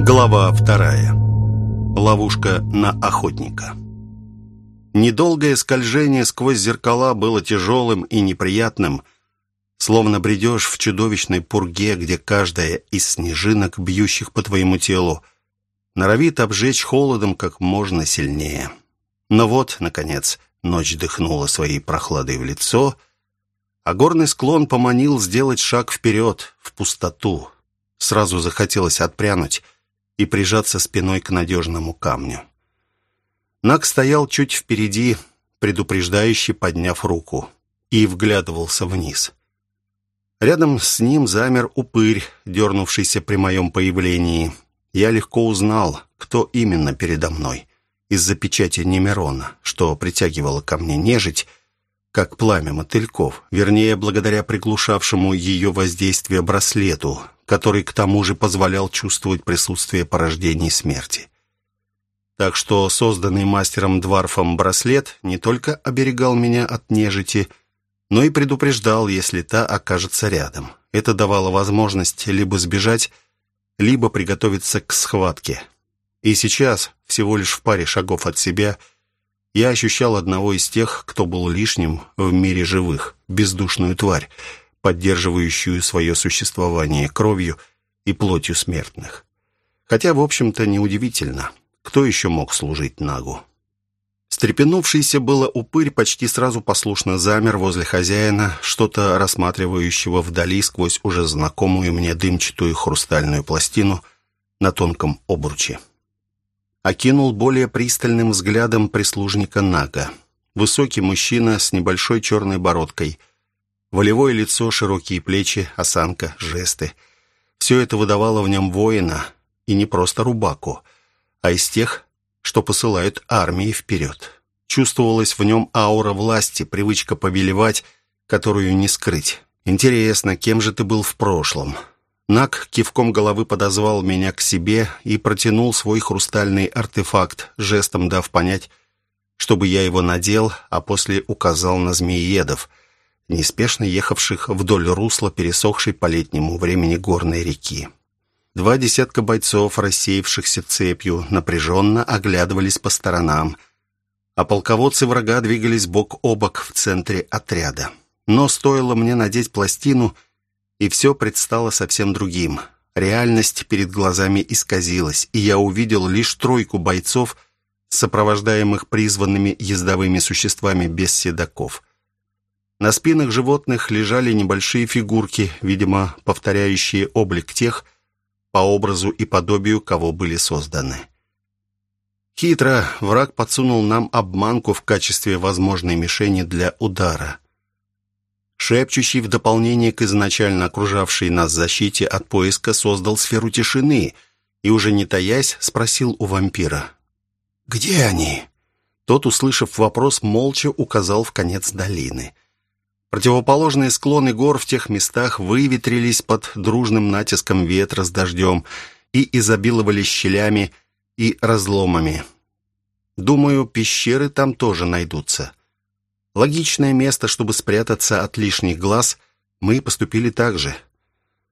Глава вторая. Ловушка на охотника. Недолгое скольжение сквозь зеркала было тяжелым и неприятным, словно бредешь в чудовищной пурге, где каждая из снежинок, бьющих по твоему телу, норовит обжечь холодом как можно сильнее. Но вот, наконец, ночь дыхнула своей прохладой в лицо, а горный склон поманил сделать шаг вперед, в пустоту. Сразу захотелось отпрянуть и прижаться спиной к надежному камню. Нак стоял чуть впереди, предупреждающе подняв руку, и вглядывался вниз. Рядом с ним замер упырь, дернувшийся при моем появлении — я легко узнал, кто именно передо мной. Из-за печати Немерона, что притягивало ко мне нежить, как пламя мотыльков, вернее, благодаря приглушавшему ее воздействие браслету, который к тому же позволял чувствовать присутствие порождений смерти. Так что созданный мастером Дварфом браслет не только оберегал меня от нежити, но и предупреждал, если та окажется рядом. Это давало возможность либо сбежать, либо приготовиться к схватке. И сейчас, всего лишь в паре шагов от себя, я ощущал одного из тех, кто был лишним в мире живых, бездушную тварь, поддерживающую свое существование кровью и плотью смертных. Хотя, в общем-то, неудивительно, кто еще мог служить Нагу. Стрепенувшийся было упырь почти сразу послушно замер возле хозяина, что-то рассматривающего вдали сквозь уже знакомую мне дымчатую хрустальную пластину на тонком обруче. Окинул более пристальным взглядом прислужника Нага. Высокий мужчина с небольшой черной бородкой. Волевое лицо, широкие плечи, осанка, жесты. Все это выдавало в нем воина, и не просто рубаку, а из тех, что посылают армии вперед. Чувствовалась в нем аура власти, привычка повелевать, которую не скрыть. «Интересно, кем же ты был в прошлом?» Нак кивком головы подозвал меня к себе и протянул свой хрустальный артефакт, жестом дав понять, чтобы я его надел, а после указал на змеиедов, неспешно ехавших вдоль русла пересохшей по летнему времени горной реки. Два десятка бойцов, рассеявшихся цепью, напряженно оглядывались по сторонам, а полководцы врага двигались бок о бок в центре отряда. Но стоило мне надеть пластину, и все предстало совсем другим. Реальность перед глазами исказилась, и я увидел лишь тройку бойцов, сопровождаемых призванными ездовыми существами без седаков. На спинах животных лежали небольшие фигурки, видимо, повторяющие облик тех, по образу и подобию кого были созданы. Хитро враг подсунул нам обманку в качестве возможной мишени для удара. Шепчущий в дополнение к изначально окружавшей нас защите от поиска создал сферу тишины и, уже не таясь, спросил у вампира. «Где они?» Тот, услышав вопрос, молча указал в конец долины – Противоположные склоны гор в тех местах выветрились под дружным натиском ветра с дождем и изобиловали щелями и разломами. Думаю, пещеры там тоже найдутся. Логичное место, чтобы спрятаться от лишних глаз, мы поступили так же.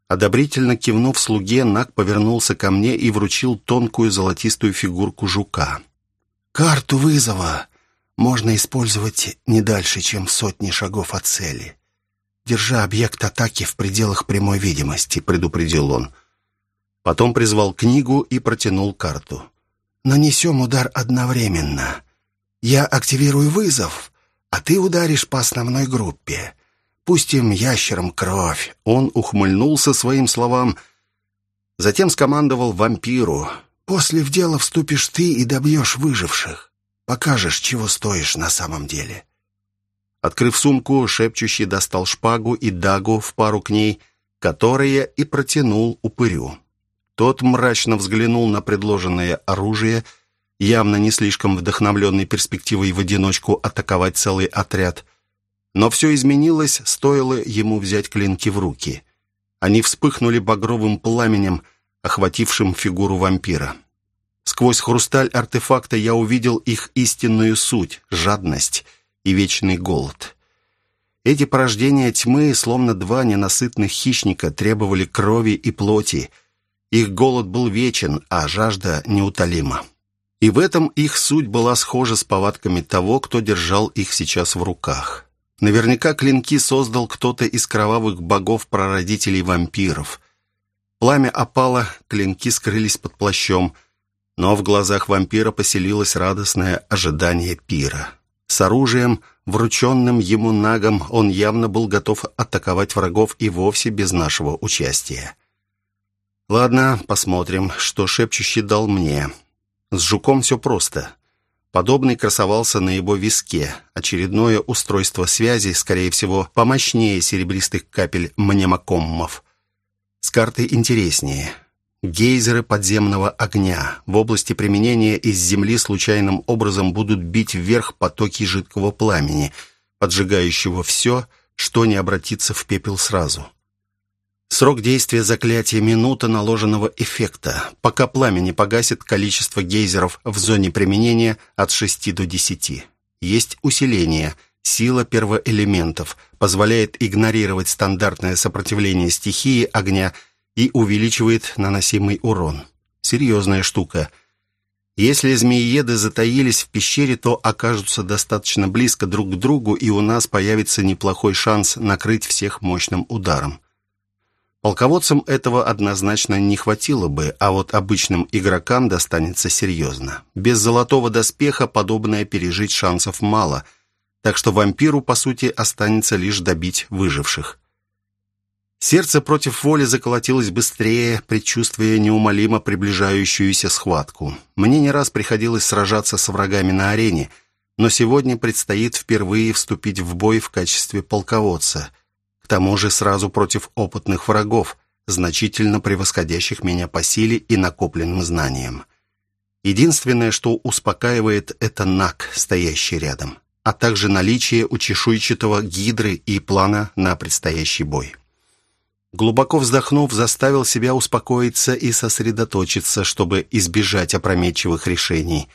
Одобрительно кивнув слуге, Нак повернулся ко мне и вручил тонкую золотистую фигурку жука. «Карту вызова!» Можно использовать не дальше, чем сотни шагов от цели. Держа объект атаки в пределах прямой видимости, предупредил он. Потом призвал книгу и протянул карту. Нанесем удар одновременно. Я активирую вызов, а ты ударишь по основной группе. Пустим ящерам кровь. Он ухмыльнулся своим словам, затем скомандовал вампиру. После в дело вступишь ты и добьешь выживших. Покажешь, чего стоишь на самом деле». Открыв сумку, шепчущий достал шпагу и дагу в пару к ней, которые и протянул упырю. Тот мрачно взглянул на предложенное оружие, явно не слишком вдохновленный перспективой в одиночку атаковать целый отряд. Но все изменилось, стоило ему взять клинки в руки. Они вспыхнули багровым пламенем, охватившим фигуру вампира. Сквозь хрусталь артефакта я увидел их истинную суть — жадность и вечный голод. Эти порождения тьмы, словно два ненасытных хищника, требовали крови и плоти, Их голод был вечен, а жажда неутолима. И в этом их суть была схожа с повадками того, кто держал их сейчас в руках. Наверняка клинки создал кто-то из кровавых богов-прародителей вампиров. Пламя опало, клинки скрылись под плащом, но в глазах вампира поселилось радостное ожидание пира. С оружием, врученным ему нагом, он явно был готов атаковать врагов и вовсе без нашего участия. «Ладно, посмотрим, что шепчущий дал мне. С жуком все просто». Подобный красовался на его виске. Очередное устройство связи, скорее всего, помощнее серебристых капель мнемокоммов. С картой интереснее. Гейзеры подземного огня. В области применения из Земли случайным образом будут бить вверх потоки жидкого пламени, поджигающего все, что не обратится в пепел сразу. Срок действия заклятия минута наложенного эффекта. Пока пламя не погасит, количество гейзеров в зоне применения от 6 до 10. Есть усиление. Сила первоэлементов позволяет игнорировать стандартное сопротивление стихии огня и увеличивает наносимый урон. Серьезная штука. Если змеиеды затаились в пещере, то окажутся достаточно близко друг к другу, и у нас появится неплохой шанс накрыть всех мощным ударом. Полководцам этого однозначно не хватило бы, а вот обычным игрокам достанется серьезно. Без золотого доспеха подобное пережить шансов мало, так что вампиру, по сути, останется лишь добить выживших. Сердце против воли заколотилось быстрее, предчувствуя неумолимо приближающуюся схватку. Мне не раз приходилось сражаться с врагами на арене, но сегодня предстоит впервые вступить в бой в качестве полководца – к тому же сразу против опытных врагов, значительно превосходящих меня по силе и накопленным знаниям. Единственное, что успокаивает, это Нак, стоящий рядом, а также наличие у чешуйчатого гидры и плана на предстоящий бой. Глубоко вздохнув, заставил себя успокоиться и сосредоточиться, чтобы избежать опрометчивых решений.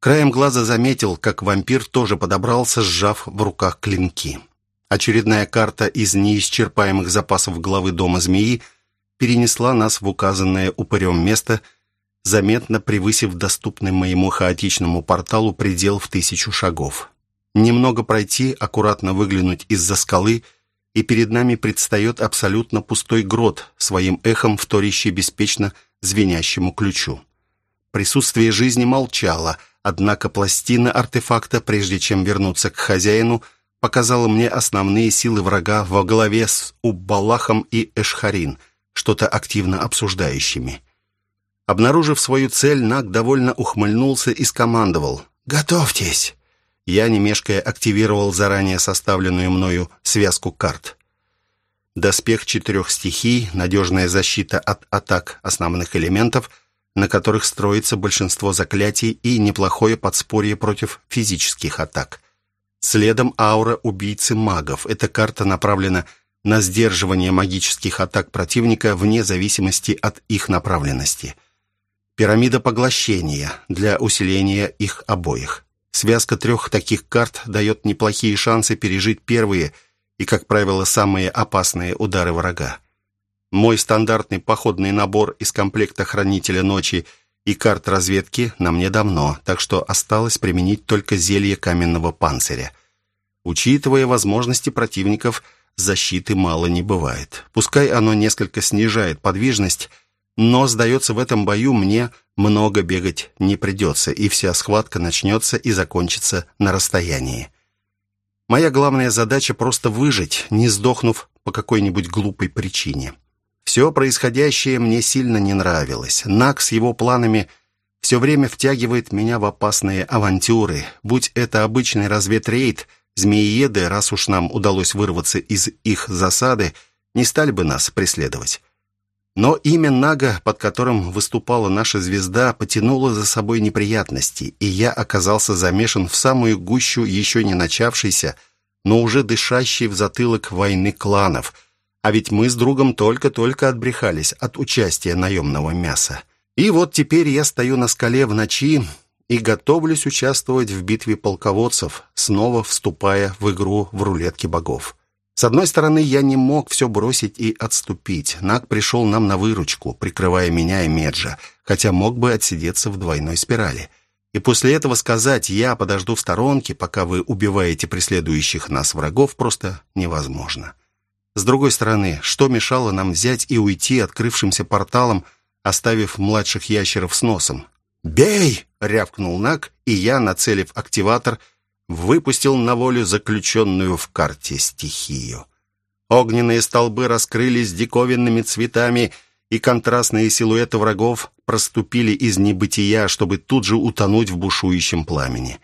Краем глаза заметил, как вампир тоже подобрался, сжав в руках клинки. Очередная карта из неисчерпаемых запасов главы Дома Змеи перенесла нас в указанное упырем место, заметно превысив доступный моему хаотичному порталу предел в тысячу шагов. Немного пройти, аккуратно выглянуть из-за скалы, и перед нами предстает абсолютно пустой грот, своим эхом вторящий беспечно звенящему ключу. Присутствие жизни молчало, однако пластина артефакта, прежде чем вернуться к хозяину, — показала мне основные силы врага во главе с Уббалахом и Эшхарин, что-то активно обсуждающими. Обнаружив свою цель, Наг довольно ухмыльнулся и скомандовал «Готовьтесь!». Я, не мешкая, активировал заранее составленную мною связку карт. Доспех четырех стихий, надежная защита от атак основных элементов, на которых строится большинство заклятий и неплохое подспорье против физических атак – Следом аура убийцы магов. Эта карта направлена на сдерживание магических атак противника вне зависимости от их направленности. Пирамида поглощения для усиления их обоих. Связка трех таких карт дает неплохие шансы пережить первые и, как правило, самые опасные удары врага. Мой стандартный походный набор из комплекта Хранителя Ночи и карт разведки на мне давно, так что осталось применить только зелье каменного панциря. Учитывая возможности противников, защиты мало не бывает. Пускай оно несколько снижает подвижность, но, сдается, в этом бою мне много бегать не придется, и вся схватка начнется и закончится на расстоянии. Моя главная задача просто выжить, не сдохнув по какой-нибудь глупой причине. Все происходящее мне сильно не нравилось. Нак с его планами все время втягивает меня в опасные авантюры. Будь это обычный разведрейд, змеиеды, раз уж нам удалось вырваться из их засады, не стали бы нас преследовать. Но имя Нага, под которым выступала наша звезда, потянуло за собой неприятности, и я оказался замешан в самую гущу еще не начавшейся, но уже дышащей в затылок войны кланов — а ведь мы с другом только-только отбрехались от участия наемного мяса. И вот теперь я стою на скале в ночи и готовлюсь участвовать в битве полководцев, снова вступая в игру в рулетки богов. С одной стороны, я не мог все бросить и отступить. Наг пришел нам на выручку, прикрывая меня и Меджа, хотя мог бы отсидеться в двойной спирали. И после этого сказать «я подожду в сторонке, пока вы убиваете преследующих нас врагов» просто невозможно. С другой стороны, что мешало нам взять и уйти открывшимся порталом, оставив младших ящеров с носом? «Бей!» — рявкнул Наг, и я, нацелив активатор, выпустил на волю заключенную в карте стихию. Огненные столбы раскрылись диковинными цветами, и контрастные силуэты врагов проступили из небытия, чтобы тут же утонуть в бушующем пламени.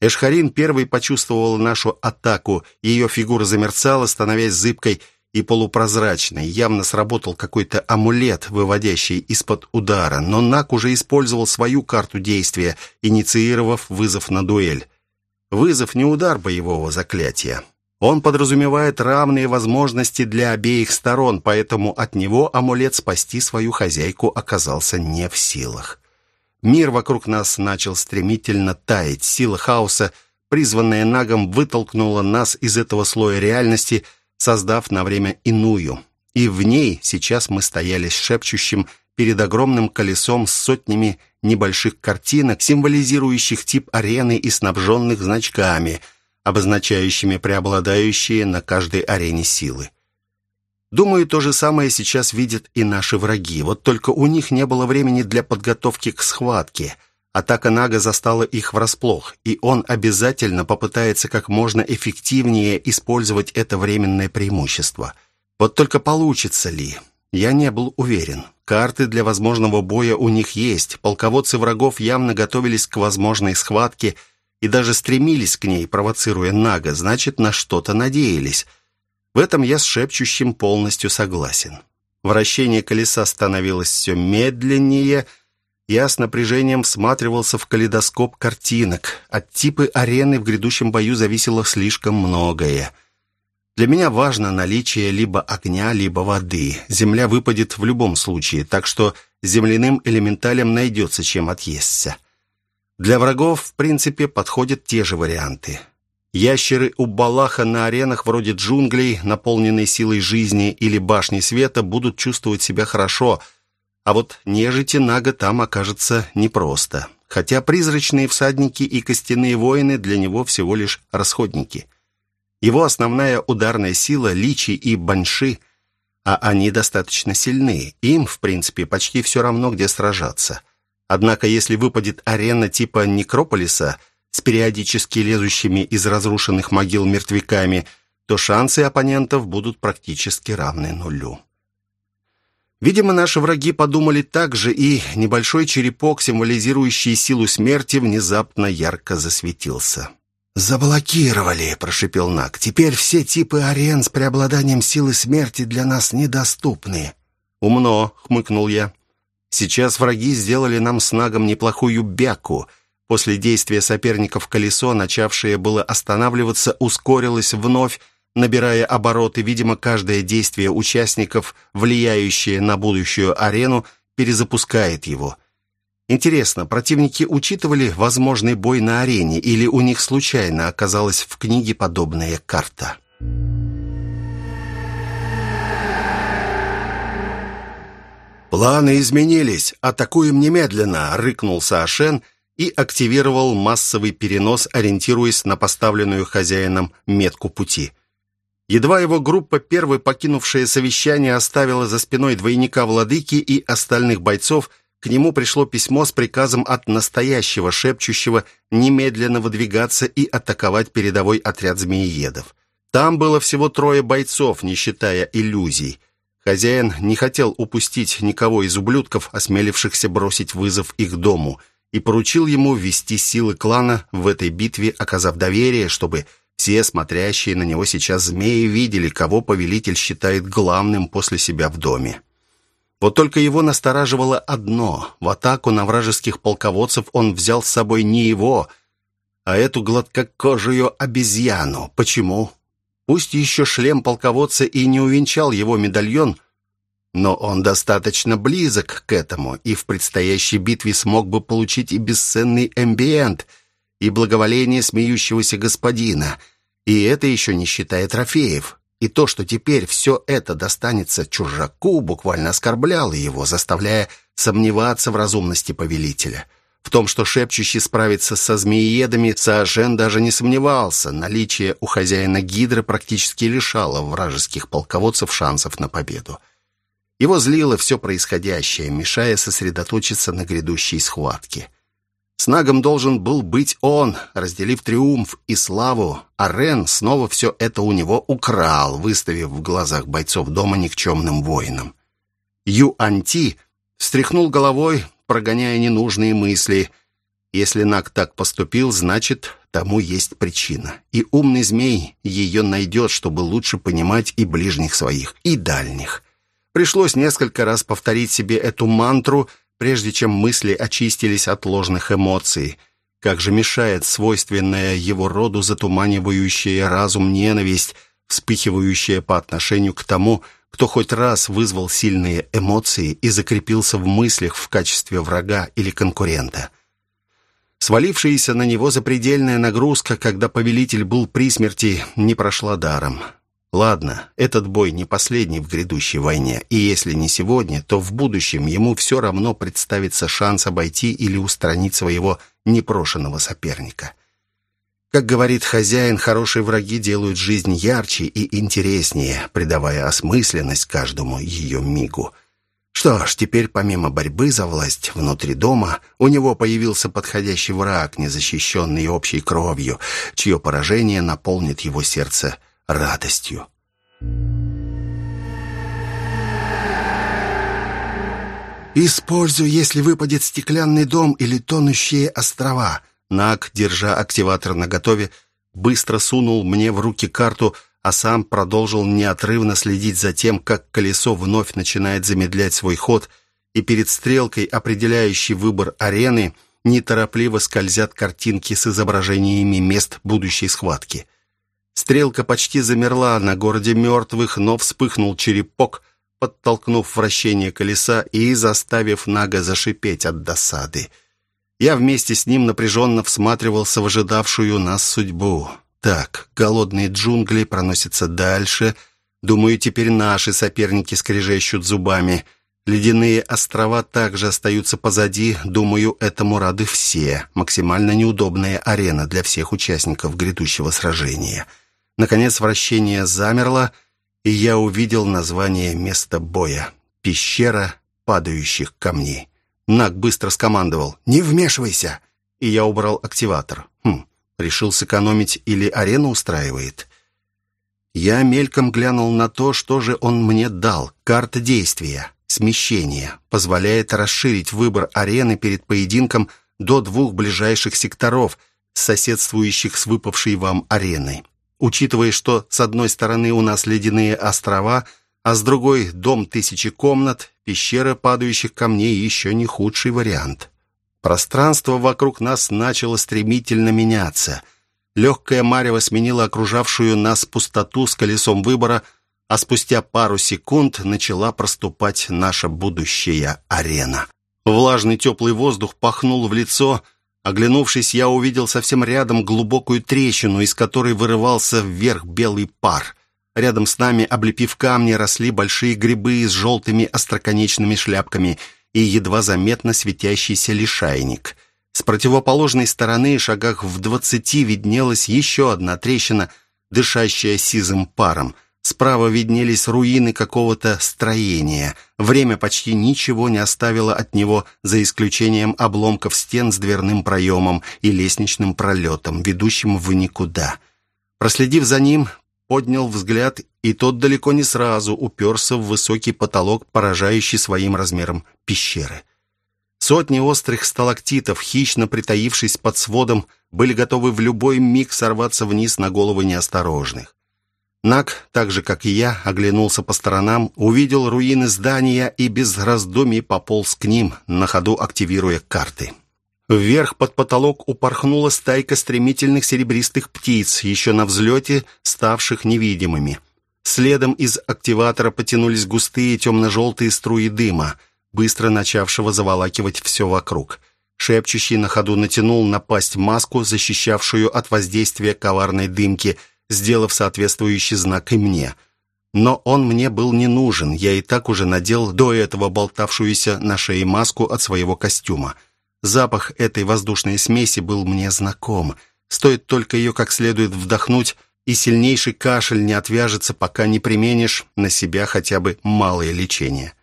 Эшхарин первый почувствовал нашу атаку, ее фигура замерцала, становясь зыбкой и полупрозрачной. Явно сработал какой-то амулет, выводящий из-под удара, но Нак уже использовал свою карту действия, инициировав вызов на дуэль. Вызов не удар боевого заклятия. Он подразумевает равные возможности для обеих сторон, поэтому от него амулет спасти свою хозяйку оказался не в силах. Мир вокруг нас начал стремительно таять. Сила хаоса, призванная Нагом, вытолкнула нас из этого слоя реальности, создав на время иную. И в ней сейчас мы стояли с шепчущим перед огромным колесом с сотнями небольших картинок, символизирующих тип арены и снабженных значками, обозначающими преобладающие на каждой арене силы. Думаю, то же самое сейчас видят и наши враги. Вот только у них не было времени для подготовки к схватке. Атака Нага застала их врасплох, и он обязательно попытается как можно эффективнее использовать это временное преимущество. Вот только получится ли? Я не был уверен. Карты для возможного боя у них есть. Полководцы врагов явно готовились к возможной схватке и даже стремились к ней, провоцируя Нага, значит, на что-то надеялись. В этом я с шепчущим полностью согласен. Вращение колеса становилось все медленнее. Я с напряжением всматривался в калейдоскоп картинок. От типа арены в грядущем бою зависело слишком многое. Для меня важно наличие либо огня, либо воды. Земля выпадет в любом случае, так что земляным элементалям найдется чем отъесться. Для врагов, в принципе, подходят те же варианты. Ящеры у Балаха на аренах вроде джунглей, наполненной силой жизни или башни света, будут чувствовать себя хорошо, а вот нежити Нага там окажется непросто. Хотя призрачные всадники и костяные воины для него всего лишь расходники. Его основная ударная сила — личи и баньши, а они достаточно сильны. Им, в принципе, почти все равно, где сражаться. Однако, если выпадет арена типа Некрополиса — с периодически лезущими из разрушенных могил мертвяками, то шансы оппонентов будут практически равны нулю. Видимо, наши враги подумали так же, и небольшой черепок, символизирующий силу смерти, внезапно ярко засветился. «Заблокировали», — прошипел Нак. «Теперь все типы арен с преобладанием силы смерти для нас недоступны». «Умно», — хмыкнул я. «Сейчас враги сделали нам с Нагом неплохую бяку, После действия соперников колесо, начавшее было останавливаться, ускорилось вновь, набирая обороты. Видимо, каждое действие участников, влияющее на будущую арену, перезапускает его. Интересно, противники учитывали возможный бой на арене или у них случайно оказалась в книге подобная карта? «Планы изменились. Атакуем немедленно!» — рыкнул Саошен — и активировал массовый перенос, ориентируясь на поставленную хозяином метку пути. Едва его группа, первой покинувшая совещание, оставила за спиной двойника владыки и остальных бойцов, к нему пришло письмо с приказом от настоящего шепчущего немедленно выдвигаться и атаковать передовой отряд змеиедов. Там было всего трое бойцов, не считая иллюзий. Хозяин не хотел упустить никого из ублюдков, осмелившихся бросить вызов их дому – и поручил ему вести силы клана в этой битве, оказав доверие, чтобы все смотрящие на него сейчас змеи видели, кого повелитель считает главным после себя в доме. Вот только его настораживало одно. В атаку на вражеских полководцев он взял с собой не его, а эту гладкокожую обезьяну. Почему? Пусть еще шлем полководца и не увенчал его медальон, но он достаточно близок к этому и в предстоящей битве смог бы получить и бесценный эмбиент, и благоволение смеющегося господина. И это еще не считая трофеев. И то, что теперь все это достанется чужаку, буквально оскорбляло его, заставляя сомневаться в разумности повелителя. В том, что шепчущий справится со змеиедами, Саожен даже не сомневался. Наличие у хозяина Гидры практически лишало вражеских полководцев шансов на победу. Его злило все происходящее, мешая сосредоточиться на грядущей схватке. С Нагом должен был быть он, разделив триумф и славу, а Рен снова все это у него украл, выставив в глазах бойцов дома никчемным воином. Ю Анти встряхнул головой, прогоняя ненужные мысли. Если Наг так поступил, значит, тому есть причина. И умный змей ее найдет, чтобы лучше понимать и ближних своих, и дальних. Пришлось несколько раз повторить себе эту мантру – прежде чем мысли очистились от ложных эмоций. Как же мешает свойственная его роду затуманивающая разум ненависть, вспыхивающая по отношению к тому, кто хоть раз вызвал сильные эмоции и закрепился в мыслях в качестве врага или конкурента. Свалившаяся на него запредельная нагрузка, когда повелитель был при смерти, не прошла даром. Ладно, этот бой не последний в грядущей войне, и если не сегодня, то в будущем ему все равно представится шанс обойти или устранить своего непрошенного соперника. Как говорит хозяин, хорошие враги делают жизнь ярче и интереснее, придавая осмысленность каждому ее мигу. Что ж, теперь помимо борьбы за власть внутри дома, у него появился подходящий враг, незащищенный общей кровью, чье поражение наполнит его сердце радостью. «Используй, если выпадет стеклянный дом или тонущие острова». Нак, держа активатор наготове, быстро сунул мне в руки карту, а сам продолжил неотрывно следить за тем, как колесо вновь начинает замедлять свой ход, и перед стрелкой, определяющей выбор арены, неторопливо скользят картинки с изображениями мест будущей схватки. Стрелка почти замерла на городе мертвых, но вспыхнул черепок, подтолкнув вращение колеса и заставив Нага зашипеть от досады. Я вместе с ним напряженно всматривался в ожидавшую нас судьбу. Так, голодные джунгли проносятся дальше. Думаю, теперь наши соперники скрежещут зубами. Ледяные острова также остаются позади. Думаю, этому рады все. Максимально неудобная арена для всех участников грядущего сражения. Наконец вращение замерло, и я увидел название места боя — «Пещера падающих камней». Наг быстро скомандовал «Не вмешивайся!» И я убрал активатор. Хм, решил сэкономить или арену устраивает? Я мельком глянул на то, что же он мне дал. Карта действия. Смещение. Позволяет расширить выбор арены перед поединком до двух ближайших секторов, соседствующих с выпавшей вам ареной. Учитывая, что с одной стороны у нас ледяные острова, а с другой дом тысячи комнат, пещера падающих камней еще не худший вариант. Пространство вокруг нас начало стремительно меняться. Легкая марево сменила окружавшую нас пустоту с колесом выбора, а спустя пару секунд начала проступать наша будущая арена. Влажный теплый воздух пахнул в лицо – Оглянувшись, я увидел совсем рядом глубокую трещину, из которой вырывался вверх белый пар. Рядом с нами, облепив камни, росли большие грибы с желтыми остроконечными шляпками и едва заметно светящийся лишайник. С противоположной стороны, шагах в двадцати, виднелась еще одна трещина, дышащая сизым паром — Справа виднелись руины какого-то строения. Время почти ничего не оставило от него, за исключением обломков стен с дверным проемом и лестничным пролетом, ведущим в никуда. Проследив за ним, поднял взгляд, и тот далеко не сразу уперся в высокий потолок, поражающий своим размером пещеры. Сотни острых сталактитов, хищно притаившись под сводом, были готовы в любой миг сорваться вниз на головы неосторожных. Нак, так же как и я, оглянулся по сторонам, увидел руины здания и без раздумий пополз к ним, на ходу активируя карты. Вверх под потолок упорхнула стайка стремительных серебристых птиц, еще на взлете ставших невидимыми. Следом из активатора потянулись густые темно-желтые струи дыма, быстро начавшего заволакивать все вокруг. Шепчущий на ходу натянул на пасть маску, защищавшую от воздействия коварной дымки – сделав соответствующий знак и мне. Но он мне был не нужен, я и так уже надел до этого болтавшуюся на шее маску от своего костюма. Запах этой воздушной смеси был мне знаком. Стоит только ее как следует вдохнуть, и сильнейший кашель не отвяжется, пока не применишь на себя хотя бы малое лечение.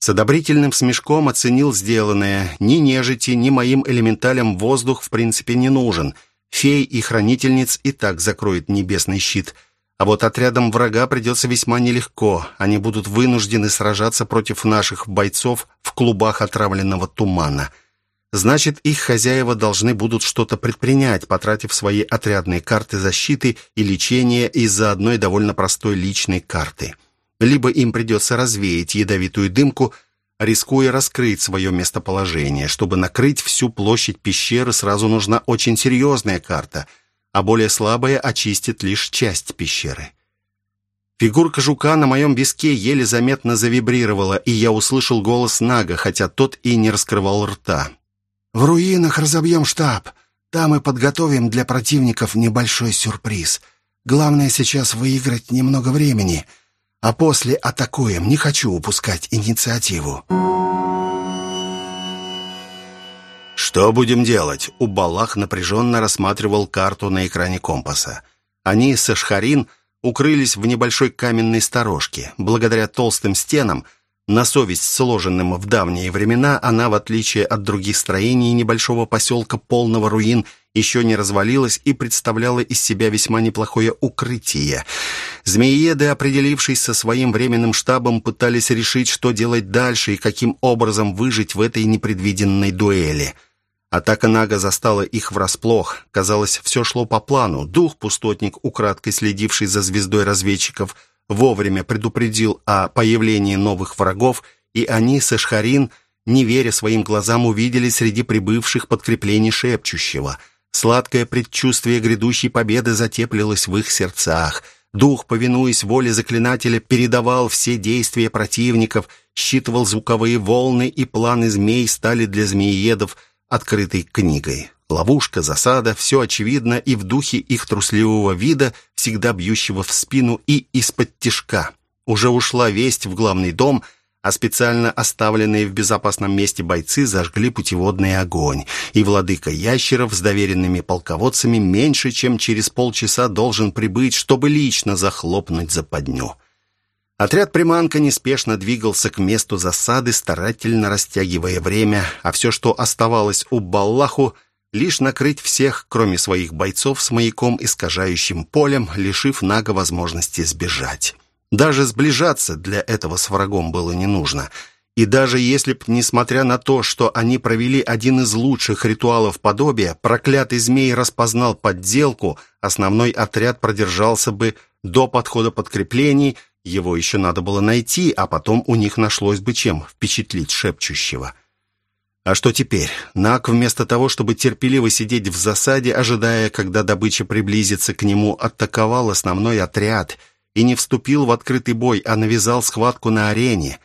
С одобрительным смешком оценил сделанное. Ни нежити, ни моим элементалям воздух в принципе не нужен. Фей и хранительниц и так закроет небесный щит. А вот отрядам врага придется весьма нелегко. Они будут вынуждены сражаться против наших бойцов в клубах отравленного тумана. Значит, их хозяева должны будут что-то предпринять, потратив свои отрядные карты защиты и лечения из-за одной довольно простой личной карты – либо им придется развеять ядовитую дымку, рискуя раскрыть свое местоположение. Чтобы накрыть всю площадь пещеры, сразу нужна очень серьезная карта, а более слабая очистит лишь часть пещеры. Фигурка жука на моем виске еле заметно завибрировала, и я услышал голос Нага, хотя тот и не раскрывал рта. «В руинах разобьем штаб. Там и подготовим для противников небольшой сюрприз. Главное сейчас выиграть немного времени а после атакуем. Не хочу упускать инициативу». «Что будем делать?» Убалах напряженно рассматривал карту на экране компаса. Они с Эшхарин укрылись в небольшой каменной сторожке. Благодаря толстым стенам – на совесть сложенным в давние времена, она, в отличие от других строений небольшого поселка, полного руин, еще не развалилась и представляла из себя весьма неплохое укрытие. Змеиеды, определившись со своим временным штабом, пытались решить, что делать дальше и каким образом выжить в этой непредвиденной дуэли. Атака Нага застала их врасплох. Казалось, все шло по плану. Дух-пустотник, украдкой следивший за звездой разведчиков – вовремя предупредил о появлении новых врагов, и они с Эшхарин, не веря своим глазам, увидели среди прибывших подкреплений шепчущего. Сладкое предчувствие грядущей победы затеплилось в их сердцах. Дух, повинуясь воле заклинателя, передавал все действия противников, считывал звуковые волны, и планы змей стали для змеиедов открытой книгой. Ловушка, засада, все очевидно и в духе их трусливого вида, всегда бьющего в спину и из-под тишка. Уже ушла весть в главный дом, а специально оставленные в безопасном месте бойцы зажгли путеводный огонь, и владыка ящеров с доверенными полководцами меньше, чем через полчаса должен прибыть, чтобы лично захлопнуть западню. Отряд «Приманка» неспешно двигался к месту засады, старательно растягивая время, а все, что оставалось у Баллаху – лишь накрыть всех, кроме своих бойцов, с маяком искажающим полем, лишив Нага возможности сбежать. Даже сближаться для этого с врагом было не нужно. И даже если б, несмотря на то, что они провели один из лучших ритуалов подобия, проклятый змей распознал подделку, основной отряд продержался бы до подхода подкреплений, его еще надо было найти, а потом у них нашлось бы чем впечатлить шепчущего. А что теперь? Нак вместо того, чтобы терпеливо сидеть в засаде, ожидая, когда добыча приблизится к нему, атаковал основной отряд и не вступил в открытый бой, а навязал схватку на арене.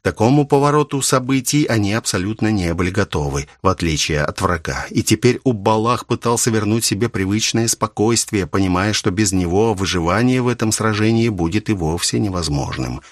К такому повороту событий они абсолютно не были готовы, в отличие от врага. И теперь Убалах пытался вернуть себе привычное спокойствие, понимая, что без него выживание в этом сражении будет и вовсе невозможным. —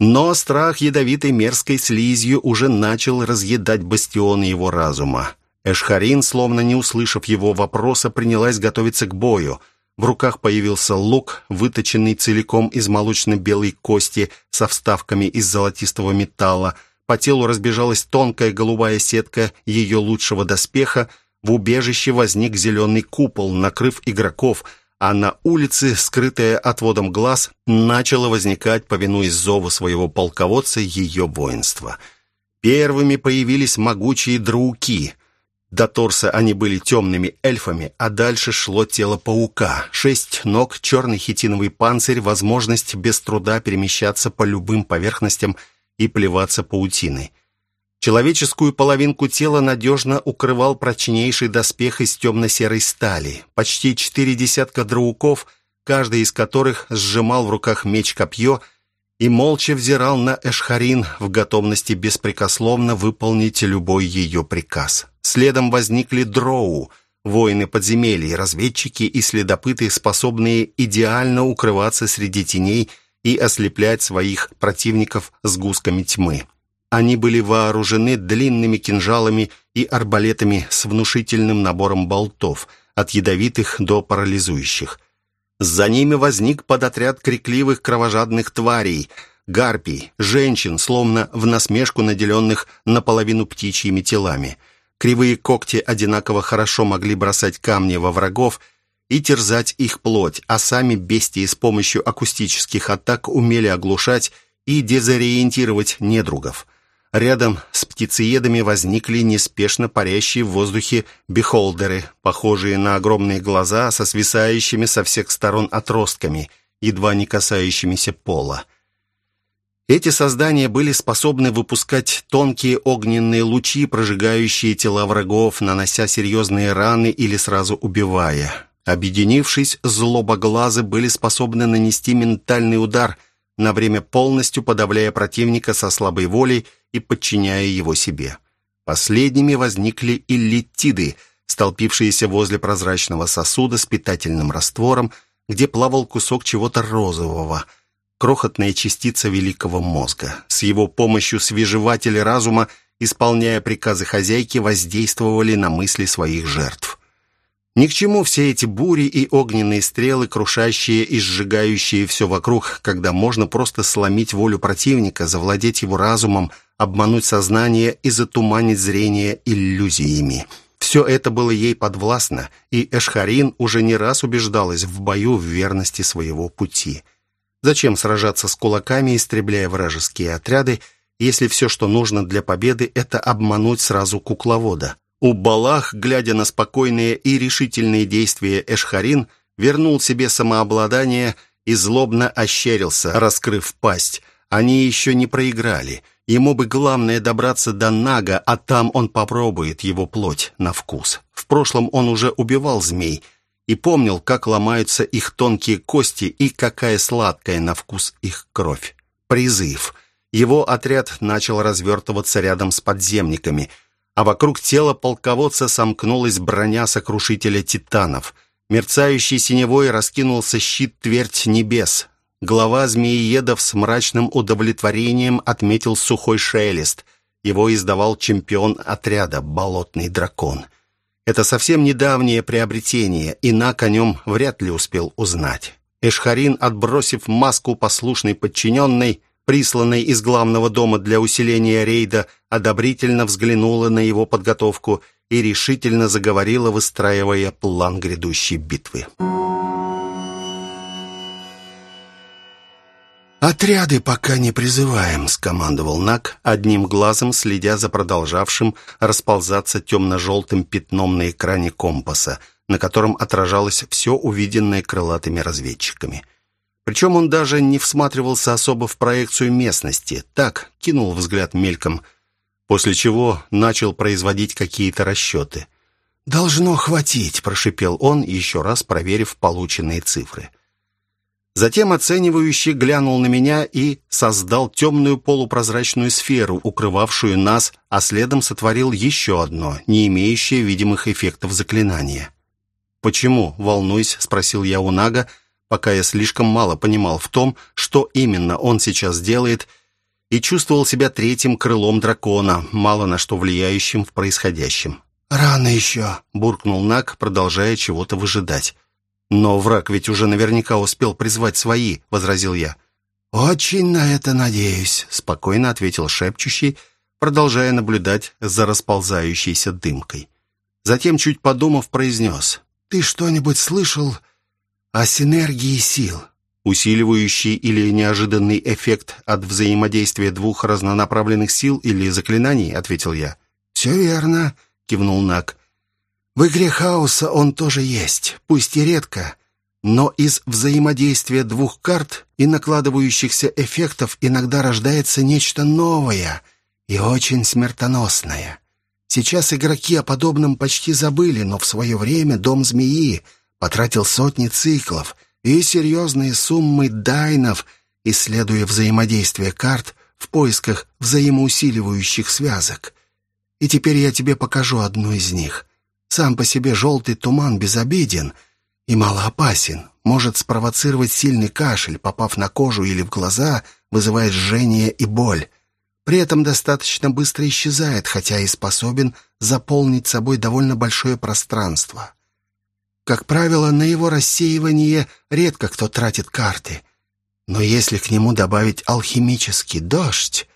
но страх ядовитой мерзкой слизью уже начал разъедать бастионы его разума. Эшхарин, словно не услышав его вопроса, принялась готовиться к бою. В руках появился лук, выточенный целиком из молочно-белой кости со вставками из золотистого металла. По телу разбежалась тонкая голубая сетка ее лучшего доспеха. В убежище возник зеленый купол, накрыв игроков – а на улице, скрытая отводом глаз, начало возникать, повинуясь зову своего полководца, ее воинство. Первыми появились могучие друуки. До торса они были темными эльфами, а дальше шло тело паука. Шесть ног, черный хитиновый панцирь, возможность без труда перемещаться по любым поверхностям и плеваться паутиной. Человеческую половинку тела надежно укрывал прочнейший доспех из темно-серой стали. Почти четыре десятка драуков, каждый из которых сжимал в руках меч-копье и молча взирал на Эшхарин в готовности беспрекословно выполнить любой ее приказ. Следом возникли дроу, воины подземелий, разведчики и следопыты, способные идеально укрываться среди теней и ослеплять своих противников сгустками тьмы. Они были вооружены длинными кинжалами и арбалетами с внушительным набором болтов, от ядовитых до парализующих. За ними возник подотряд крикливых кровожадных тварей, гарпий, женщин, словно в насмешку наделенных наполовину птичьими телами. Кривые когти одинаково хорошо могли бросать камни во врагов и терзать их плоть, а сами бестии с помощью акустических атак умели оглушать и дезориентировать недругов. Рядом с птицеедами возникли неспешно парящие в воздухе бихолдеры, похожие на огромные глаза со свисающими со всех сторон отростками, едва не касающимися пола. Эти создания были способны выпускать тонкие огненные лучи, прожигающие тела врагов, нанося серьезные раны или сразу убивая. Объединившись, злобоглазы были способны нанести ментальный удар – на время полностью подавляя противника со слабой волей и подчиняя его себе. Последними возникли иллитиды, столпившиеся возле прозрачного сосуда с питательным раствором, где плавал кусок чего-то розового, крохотная частица великого мозга. С его помощью свежеватели разума, исполняя приказы хозяйки, воздействовали на мысли своих жертв. Ни к чему все эти бури и огненные стрелы, крушащие и сжигающие все вокруг, когда можно просто сломить волю противника, завладеть его разумом, обмануть сознание и затуманить зрение иллюзиями. Все это было ей подвластно, и Эшхарин уже не раз убеждалась в бою в верности своего пути. Зачем сражаться с кулаками, истребляя вражеские отряды, если все, что нужно для победы, это обмануть сразу кукловода? У Балах, глядя на спокойные и решительные действия Эшхарин, вернул себе самообладание и злобно ощерился, раскрыв пасть. Они еще не проиграли. Ему бы главное добраться до Нага, а там он попробует его плоть на вкус. В прошлом он уже убивал змей и помнил, как ломаются их тонкие кости и какая сладкая на вкус их кровь. Призыв. Его отряд начал развертываться рядом с подземниками – а вокруг тела полководца сомкнулась броня сокрушителя титанов. Мерцающий синевой раскинулся щит твердь небес. Глава змеиедов с мрачным удовлетворением отметил сухой шелест. Его издавал чемпион отряда, болотный дракон. Это совсем недавнее приобретение, и Нак о нем вряд ли успел узнать. Эшхарин, отбросив маску послушной подчиненной, присланной из главного дома для усиления рейда, одобрительно взглянула на его подготовку и решительно заговорила, выстраивая план грядущей битвы. «Отряды пока не призываем», — скомандовал Нак, одним глазом следя за продолжавшим расползаться темно-желтым пятном на экране компаса, на котором отражалось все увиденное крылатыми разведчиками. Причем он даже не всматривался особо в проекцию местности. Так, кинул взгляд мельком, после чего начал производить какие-то расчеты. «Должно хватить», — прошипел он, еще раз проверив полученные цифры. Затем оценивающий глянул на меня и создал темную полупрозрачную сферу, укрывавшую нас, а следом сотворил еще одно, не имеющее видимых эффектов заклинания. «Почему?» — волнуюсь, спросил я у Нага, — пока я слишком мало понимал в том, что именно он сейчас делает, и чувствовал себя третьим крылом дракона, мало на что влияющим в происходящем. «Рано еще», — буркнул Нак, продолжая чего-то выжидать. «Но враг ведь уже наверняка успел призвать свои», — возразил я. «Очень на это надеюсь», — спокойно ответил шепчущий, продолжая наблюдать за расползающейся дымкой. Затем, чуть подумав, произнес. «Ты что-нибудь слышал о синергии сил. Усиливающий или неожиданный эффект от взаимодействия двух разнонаправленных сил или заклинаний, ответил я. «Все верно», — кивнул Нак. «В игре хаоса он тоже есть, пусть и редко, но из взаимодействия двух карт и накладывающихся эффектов иногда рождается нечто новое и очень смертоносное. Сейчас игроки о подобном почти забыли, но в свое время Дом Змеи — потратил сотни циклов и серьезные суммы дайнов, исследуя взаимодействие карт в поисках взаимоусиливающих связок. И теперь я тебе покажу одну из них. Сам по себе желтый туман безобиден, и малоопасен. Может спровоцировать сильный кашель, попав на кожу или в глаза, вызывает жжение и боль. При этом достаточно быстро исчезает, хотя и способен заполнить собой довольно большое пространство. Как правило, на его рассеивание редко кто тратит карты. Но если к нему добавить алхимический дождь,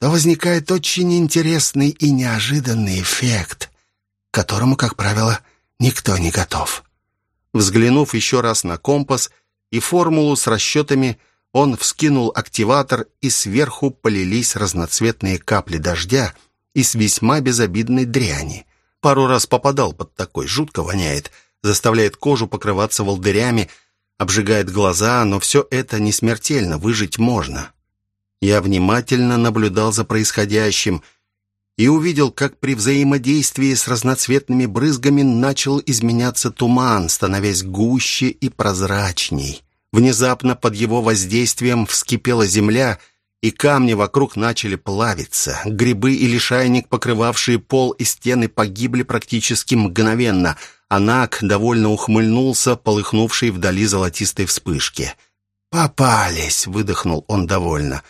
то возникает очень интересный и неожиданный эффект, к которому, как правило, никто не готов. Взглянув еще раз на компас и формулу с расчетами, он вскинул активатор, и сверху полились разноцветные капли дождя из весьма безобидной дряни. Пару раз попадал под такой, жутко воняет, заставляет кожу покрываться волдырями, обжигает глаза, но все это не смертельно, выжить можно. Я внимательно наблюдал за происходящим и увидел, как при взаимодействии с разноцветными брызгами начал изменяться туман, становясь гуще и прозрачней. Внезапно под его воздействием вскипела земля, и камни вокруг начали плавиться. Грибы и лишайник, покрывавшие пол и стены, погибли практически мгновенно. Анак довольно ухмыльнулся, полыхнувший вдали золотистой вспышки. «Попались!» — выдохнул он довольно.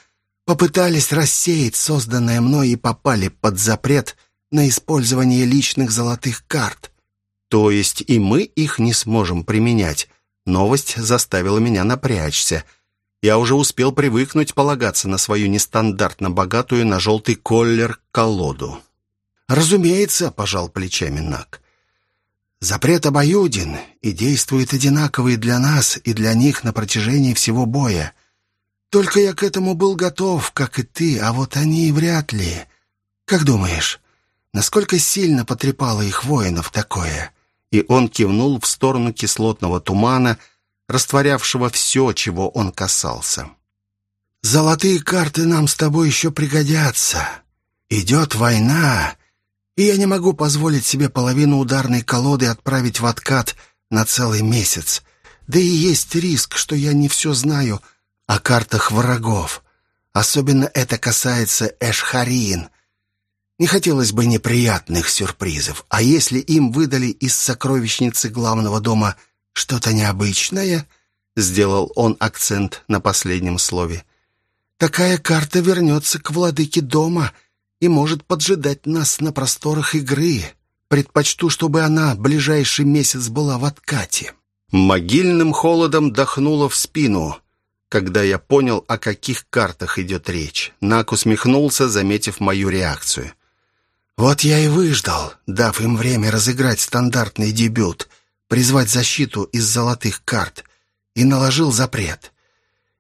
«Попытались рассеять созданное мной и попали под запрет на использование личных золотых карт». «То есть и мы их не сможем применять?» Новость заставила меня напрячься. Я уже успел привыкнуть полагаться на свою нестандартно богатую на желтый коллер колоду. «Разумеется», — пожал плечами Нак. «Запрет обоюден и действует одинаковый для нас и для них на протяжении всего боя. Только я к этому был готов, как и ты, а вот они вряд ли. Как думаешь, насколько сильно потрепало их воинов такое?» и он кивнул в сторону кислотного тумана, растворявшего все, чего он касался. «Золотые карты нам с тобой еще пригодятся. Идет война, и я не могу позволить себе половину ударной колоды отправить в откат на целый месяц. Да и есть риск, что я не все знаю о картах врагов. Особенно это касается Эшхарин, не хотелось бы неприятных сюрпризов. А если им выдали из сокровищницы главного дома что-то необычное, сделал он акцент на последнем слове, такая карта вернется к владыке дома и может поджидать нас на просторах игры. Предпочту, чтобы она ближайший месяц была в откате. Могильным холодом дохнуло в спину, когда я понял, о каких картах идет речь. Нак усмехнулся, заметив мою реакцию. Вот я и выждал, дав им время разыграть стандартный дебют, призвать защиту из золотых карт, и наложил запрет.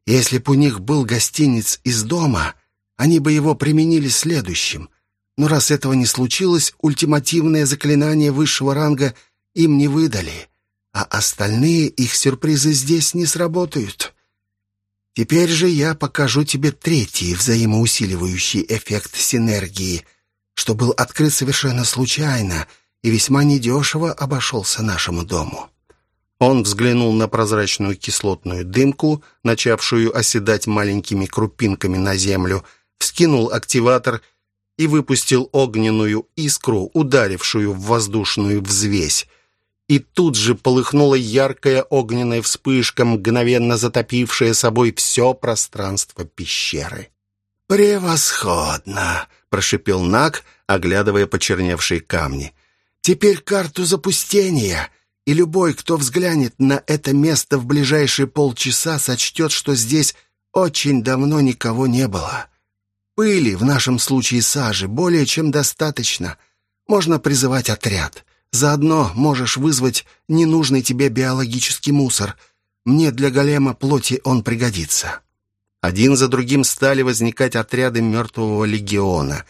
Если б у них был гостиниц из дома, они бы его применили следующим. Но раз этого не случилось, ультимативное заклинание высшего ранга им не выдали, а остальные их сюрпризы здесь не сработают. Теперь же я покажу тебе третий взаимоусиливающий эффект синергии — что был открыт совершенно случайно и весьма недешево обошелся нашему дому. Он взглянул на прозрачную кислотную дымку, начавшую оседать маленькими крупинками на землю, вскинул активатор и выпустил огненную искру, ударившую в воздушную взвесь. И тут же полыхнула яркая огненная вспышка, мгновенно затопившая собой все пространство пещеры. «Превосходно!» — прошипел Нак, оглядывая почерневшие камни. «Теперь карту запустения, и любой, кто взглянет на это место в ближайшие полчаса, сочтет, что здесь очень давно никого не было. Пыли, в нашем случае сажи, более чем достаточно. Можно призывать отряд. Заодно можешь вызвать ненужный тебе биологический мусор. Мне для голема плоти он пригодится». Один за другим стали возникать отряды мертвого легиона.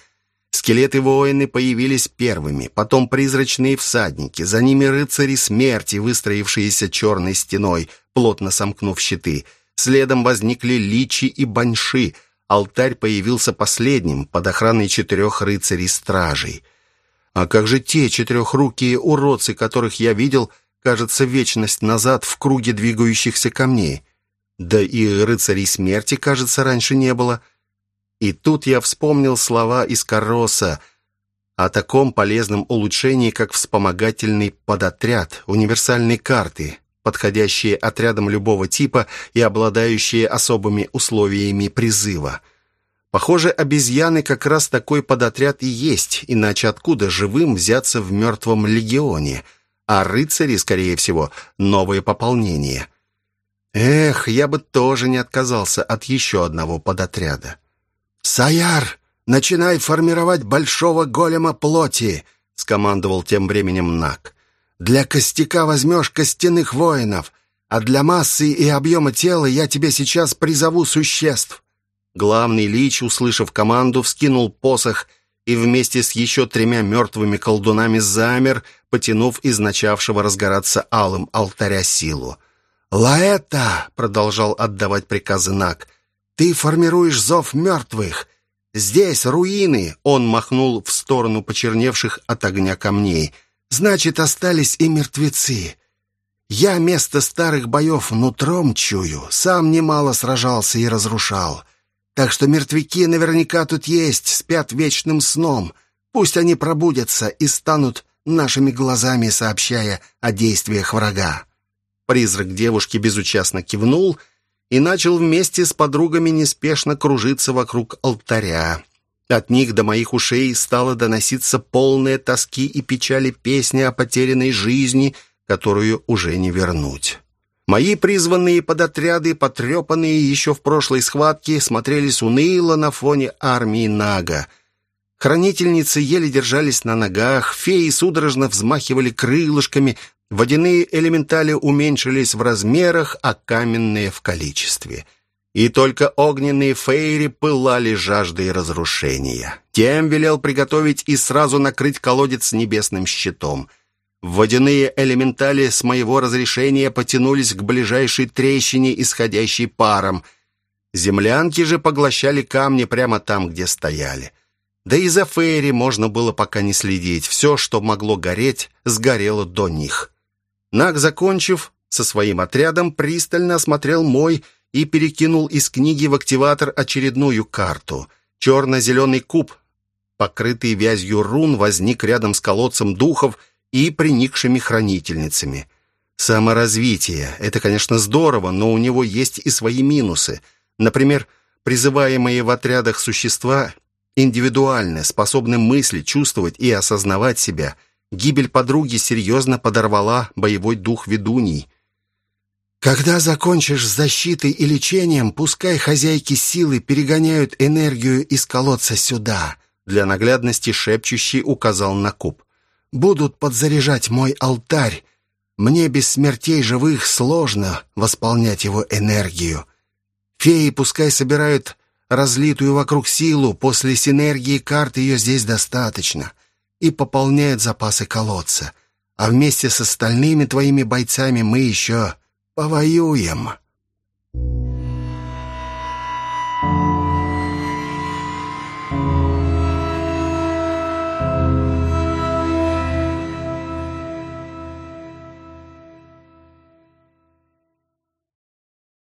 Скелеты-воины появились первыми, потом призрачные всадники, за ними рыцари смерти, выстроившиеся черной стеной, плотно сомкнув щиты. Следом возникли личи и баньши. Алтарь появился последним, под охраной четырех рыцарей-стражей. А как же те четырехрукие уродцы, которых я видел, кажется, вечность назад в круге двигающихся камней? Да и рыцарей смерти, кажется, раньше не было. И тут я вспомнил слова из Кароса о таком полезном улучшении, как вспомогательный подотряд, универсальной карты. подходящие отрядам любого типа и обладающие особыми условиями призыва. Похоже, обезьяны как раз такой подотряд и есть, иначе откуда живым взяться в мертвом легионе? А рыцари, скорее всего, новое пополнение. Эх, я бы тоже не отказался от еще одного подотряда. «Саяр, начинай формировать большого голема плоти!» — скомандовал тем временем Нак. «Для костяка возьмешь костяных воинов, а для массы и объема тела я тебе сейчас призову существ». Главный лич, услышав команду, вскинул посох и вместе с еще тремя мертвыми колдунами замер, потянув из начавшего разгораться алым алтаря силу. «Лаэта!» — продолжал отдавать приказы Нак. «Ты формируешь зов мертвых. Здесь руины!» — он махнул в сторону почерневших от огня камней. «Значит, остались и мертвецы. Я место старых боев нутром чую, сам немало сражался и разрушал. Так что мертвяки наверняка тут есть, спят вечным сном. Пусть они пробудятся и станут нашими глазами, сообщая о действиях врага. Призрак девушки безучастно кивнул и начал вместе с подругами неспешно кружиться вокруг алтаря. От них до моих ушей стала доноситься полная тоски и печали песня о потерянной жизни, которую уже не вернуть. Мои призванные подотряды, потрепанные еще в прошлой схватке, смотрелись уныло на фоне армии Нага. Хранительницы еле держались на ногах, феи судорожно взмахивали крылышками, водяные элементали уменьшились в размерах, а каменные в количестве. И только огненные фейри пылали жаждой разрушения. Тем велел приготовить и сразу накрыть колодец небесным щитом — Водяные элементали с моего разрешения потянулись к ближайшей трещине, исходящей паром. Землянки же поглощали камни прямо там, где стояли. Да и за Фейри можно было пока не следить. Все, что могло гореть, сгорело до них. Наг, закончив, со своим отрядом пристально осмотрел мой и перекинул из книги в активатор очередную карту. Черно-зеленый куб, покрытый вязью рун, возник рядом с колодцем духов и приникшими хранительницами. Саморазвитие — это, конечно, здорово, но у него есть и свои минусы. Например, призываемые в отрядах существа индивидуальны, способны мыслить, чувствовать и осознавать себя. Гибель подруги серьезно подорвала боевой дух ведуней. «Когда закончишь с защитой и лечением, пускай хозяйки силы перегоняют энергию из колодца сюда», для наглядности шепчущий указал на куб будут подзаряжать мой алтарь. Мне без смертей живых сложно восполнять его энергию. Феи пускай собирают разлитую вокруг силу, после синергии карт ее здесь достаточно, и пополняют запасы колодца. А вместе с остальными твоими бойцами мы еще повоюем».